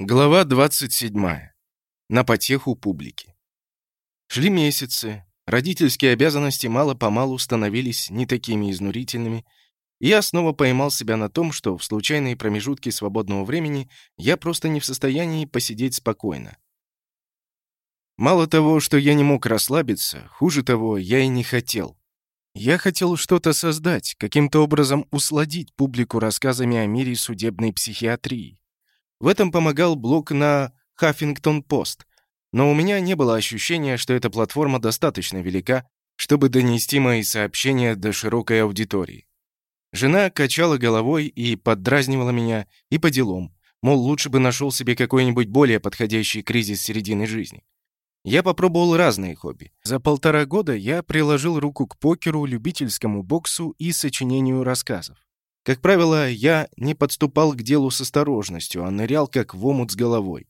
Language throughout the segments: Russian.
Глава 27. На потеху публики. Шли месяцы. Родительские обязанности мало-помалу становились не такими изнурительными, и я снова поймал себя на том, что в случайные промежутки свободного времени я просто не в состоянии посидеть спокойно. Мало того, что я не мог расслабиться, хуже того, я и не хотел. Я хотел что-то создать, каким-то образом усладить публику рассказами о мире судебной психиатрии. В этом помогал блог на Хаффингтон-Пост, но у меня не было ощущения, что эта платформа достаточно велика, чтобы донести мои сообщения до широкой аудитории. Жена качала головой и поддразнивала меня и по делам, мол, лучше бы нашел себе какой-нибудь более подходящий кризис середины жизни. Я попробовал разные хобби. За полтора года я приложил руку к покеру, любительскому боксу и сочинению рассказов. Как правило, я не подступал к делу с осторожностью, а нырял как в омут с головой.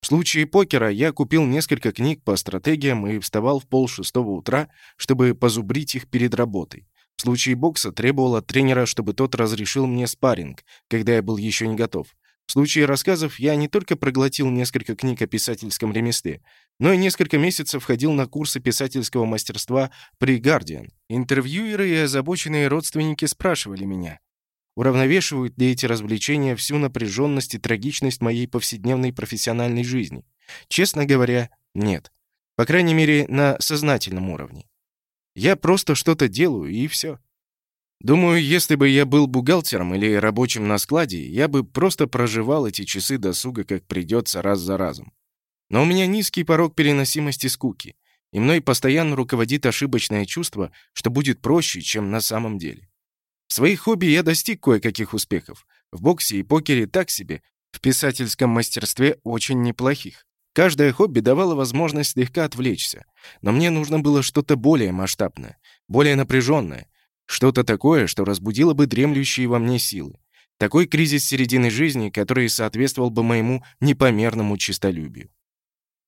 В случае покера я купил несколько книг по стратегиям и вставал в полшестого утра, чтобы позубрить их перед работой. В случае бокса требовал от тренера, чтобы тот разрешил мне спарринг, когда я был еще не готов. В случае рассказов я не только проглотил несколько книг о писательском ремесле, но и несколько месяцев ходил на курсы писательского мастерства при «Гардиан». Интервьюеры и озабоченные родственники спрашивали меня, Уравновешивают ли эти развлечения всю напряженность и трагичность моей повседневной профессиональной жизни? Честно говоря, нет. По крайней мере, на сознательном уровне. Я просто что-то делаю, и все. Думаю, если бы я был бухгалтером или рабочим на складе, я бы просто проживал эти часы досуга, как придется, раз за разом. Но у меня низкий порог переносимости скуки, и мной постоянно руководит ошибочное чувство, что будет проще, чем на самом деле. В своих хобби я достиг кое-каких успехов. В боксе и покере так себе, в писательском мастерстве очень неплохих. Каждое хобби давало возможность слегка отвлечься, но мне нужно было что-то более масштабное, более напряженное, что-то такое, что разбудило бы дремлющие во мне силы. Такой кризис середины жизни, который соответствовал бы моему непомерному честолюбию.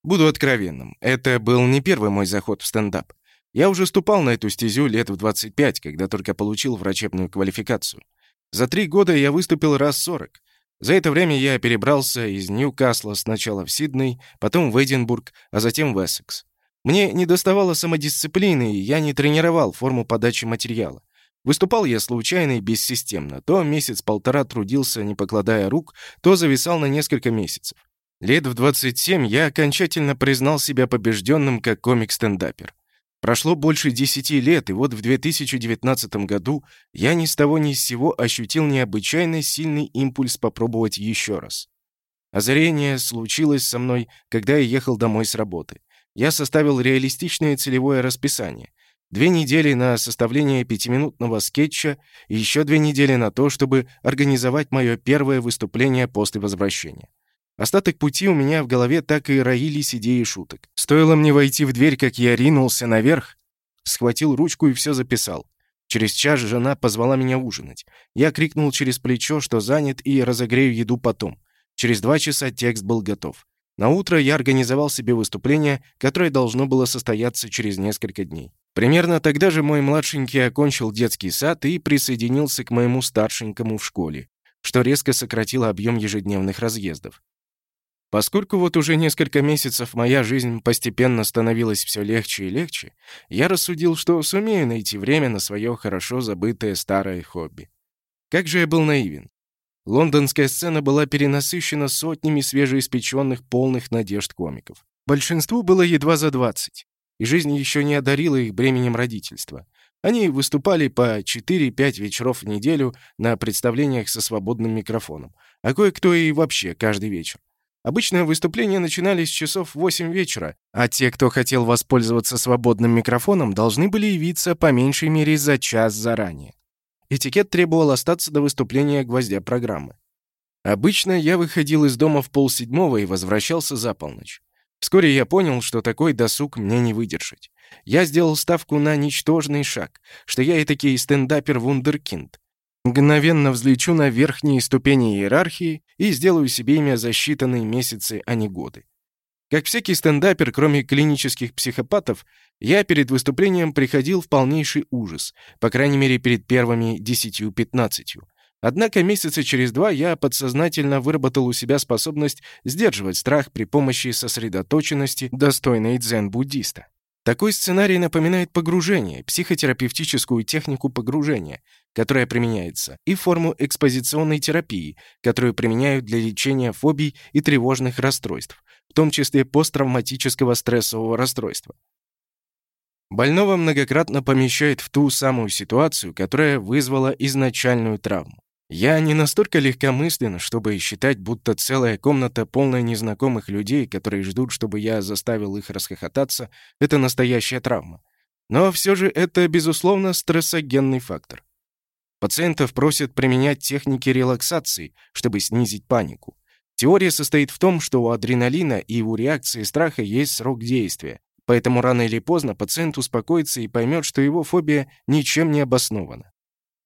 Буду откровенным, это был не первый мой заход в стендап. Я уже ступал на эту стезю лет в 25, когда только получил врачебную квалификацию. За три года я выступил раз 40. За это время я перебрался из Ньюкасла сначала в Сидней, потом в Эдинбург, а затем в Эссекс. Мне не доставало самодисциплины, и я не тренировал форму подачи материала. Выступал я случайно и бессистемно. То месяц-полтора трудился, не покладая рук, то зависал на несколько месяцев. Лет в 27 я окончательно признал себя побежденным как комик-стендапер. Прошло больше десяти лет, и вот в 2019 году я ни с того ни с сего ощутил необычайно сильный импульс попробовать еще раз. Озарение случилось со мной, когда я ехал домой с работы. Я составил реалистичное целевое расписание. Две недели на составление пятиминутного скетча и еще две недели на то, чтобы организовать мое первое выступление после возвращения. Остаток пути у меня в голове так и роились идеи шуток. Стоило мне войти в дверь, как я ринулся наверх, схватил ручку и все записал. Через час жена позвала меня ужинать. Я крикнул через плечо, что занят, и разогрею еду потом. Через два часа текст был готов. На утро я организовал себе выступление, которое должно было состояться через несколько дней. Примерно тогда же мой младшенький окончил детский сад и присоединился к моему старшенькому в школе, что резко сократило объем ежедневных разъездов. Поскольку вот уже несколько месяцев моя жизнь постепенно становилась все легче и легче, я рассудил, что сумею найти время на свое хорошо забытое старое хобби. Как же я был наивен. Лондонская сцена была перенасыщена сотнями свежеиспеченных полных надежд комиков. Большинству было едва за 20, и жизнь еще не одарила их бременем родительства. Они выступали по 4-5 вечеров в неделю на представлениях со свободным микрофоном, а кое-кто и вообще каждый вечер. Обычно выступления начинались часов 8 вечера, а те, кто хотел воспользоваться свободным микрофоном, должны были явиться по меньшей мере за час заранее. Этикет требовал остаться до выступления гвоздя программы. Обычно я выходил из дома в полседьмого и возвращался за полночь. Вскоре я понял, что такой досуг мне не выдержать. Я сделал ставку на ничтожный шаг, что я и таки стендапер-вундеркинд, Мгновенно взлечу на верхние ступени иерархии и сделаю себе имя за считанные месяцы, а не годы. Как всякий стендапер, кроме клинических психопатов, я перед выступлением приходил в полнейший ужас, по крайней мере, перед первыми десятью-пятнадцатью. Однако месяца через два я подсознательно выработал у себя способность сдерживать страх при помощи сосредоточенности, достойной дзен-буддиста. Такой сценарий напоминает погружение, психотерапевтическую технику погружения, которая применяется, и форму экспозиционной терапии, которую применяют для лечения фобий и тревожных расстройств, в том числе посттравматического стрессового расстройства. Больного многократно помещает в ту самую ситуацию, которая вызвала изначальную травму. Я не настолько легкомыслен, чтобы считать, будто целая комната, полная незнакомых людей, которые ждут, чтобы я заставил их расхохотаться, это настоящая травма. Но все же это, безусловно, стрессогенный фактор. Пациентов просят применять техники релаксации, чтобы снизить панику. Теория состоит в том, что у адреналина и у реакции страха есть срок действия, поэтому рано или поздно пациент успокоится и поймет, что его фобия ничем не обоснована.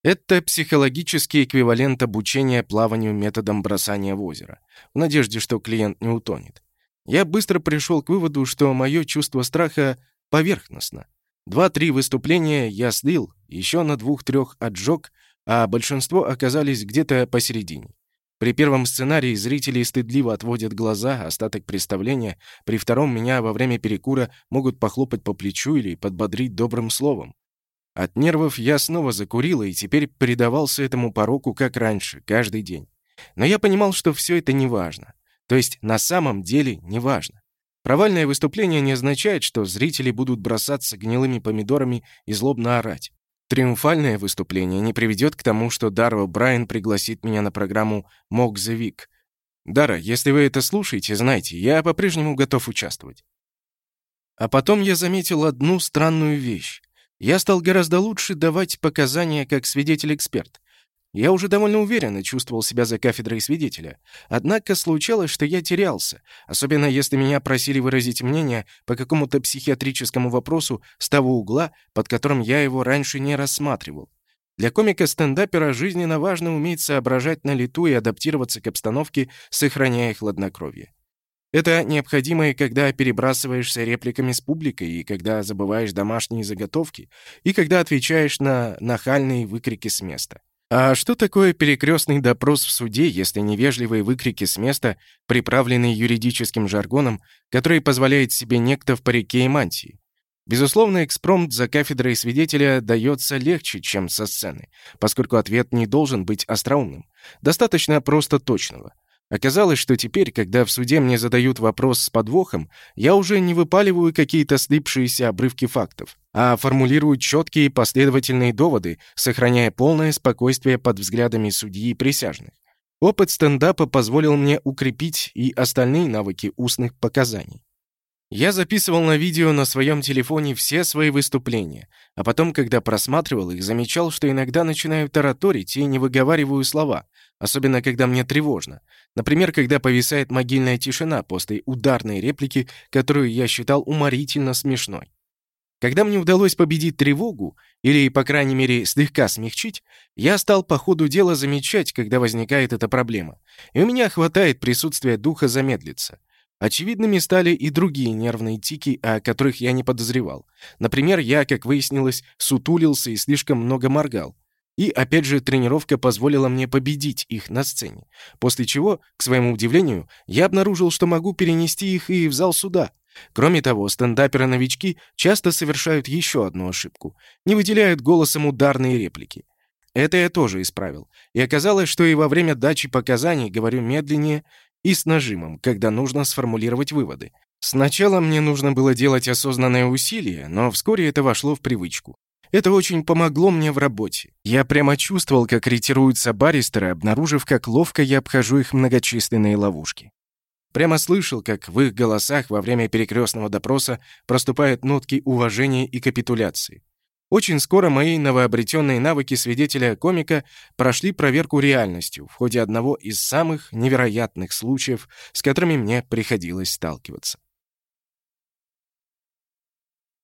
Это психологический эквивалент обучения плаванию методом бросания в озеро, в надежде, что клиент не утонет. Я быстро пришел к выводу, что мое чувство страха поверхностно. Два-три выступления я слил, еще на двух-трех отжег, а большинство оказались где-то посередине. При первом сценарии зрители стыдливо отводят глаза, остаток представления, при втором меня во время перекура могут похлопать по плечу или подбодрить добрым словом. От нервов я снова закурил и теперь предавался этому пороку, как раньше, каждый день. Но я понимал, что все это не важно. То есть на самом деле не важно. Провальное выступление не означает, что зрители будут бросаться гнилыми помидорами и злобно орать. Триумфальное выступление не приведет к тому, что Дарва Брайан пригласит меня на программу «Мог the Week». Дара, если вы это слушаете, знайте, я по-прежнему готов участвовать. А потом я заметил одну странную вещь. Я стал гораздо лучше давать показания как свидетель-эксперт. Я уже довольно уверенно чувствовал себя за кафедрой свидетеля. Однако случалось, что я терялся, особенно если меня просили выразить мнение по какому-то психиатрическому вопросу с того угла, под которым я его раньше не рассматривал. Для комика-стендапера жизненно важно уметь соображать на лету и адаптироваться к обстановке, сохраняя хладнокровие. Это необходимо и когда перебрасываешься репликами с публикой, и когда забываешь домашние заготовки, и когда отвечаешь на нахальные выкрики с места. А что такое перекрестный допрос в суде, если невежливые выкрики с места, приправленные юридическим жаргоном, который позволяет себе некто в парике и мантии? Безусловно, экспромт за кафедрой свидетеля дается легче, чем со сцены, поскольку ответ не должен быть остроумным. Достаточно просто точного. Оказалось, что теперь, когда в суде мне задают вопрос с подвохом, я уже не выпаливаю какие-то слипшиеся обрывки фактов, а формулирую четкие последовательные доводы, сохраняя полное спокойствие под взглядами судьи и присяжных. Опыт стендапа позволил мне укрепить и остальные навыки устных показаний. Я записывал на видео на своем телефоне все свои выступления, а потом, когда просматривал их, замечал, что иногда начинаю тараторить и не выговариваю слова, особенно когда мне тревожно. Например, когда повисает могильная тишина после ударной реплики, которую я считал уморительно смешной. Когда мне удалось победить тревогу, или, по крайней мере, слегка смягчить, я стал по ходу дела замечать, когда возникает эта проблема. И у меня хватает присутствия духа замедлиться. Очевидными стали и другие нервные тики, о которых я не подозревал. Например, я, как выяснилось, сутулился и слишком много моргал. И, опять же, тренировка позволила мне победить их на сцене. После чего, к своему удивлению, я обнаружил, что могу перенести их и в зал суда. Кроме того, стендаперы-новички часто совершают еще одну ошибку. Не выделяют голосом ударные реплики. Это я тоже исправил. И оказалось, что и во время дачи показаний говорю медленнее и с нажимом, когда нужно сформулировать выводы. Сначала мне нужно было делать осознанное усилие, но вскоре это вошло в привычку. Это очень помогло мне в работе. Я прямо чувствовал, как ретируются баристеры, обнаружив, как ловко я обхожу их многочисленные ловушки. Прямо слышал, как в их голосах во время перекрестного допроса проступают нотки уважения и капитуляции. Очень скоро мои новообретенные навыки свидетеля-комика прошли проверку реальностью в ходе одного из самых невероятных случаев, с которыми мне приходилось сталкиваться.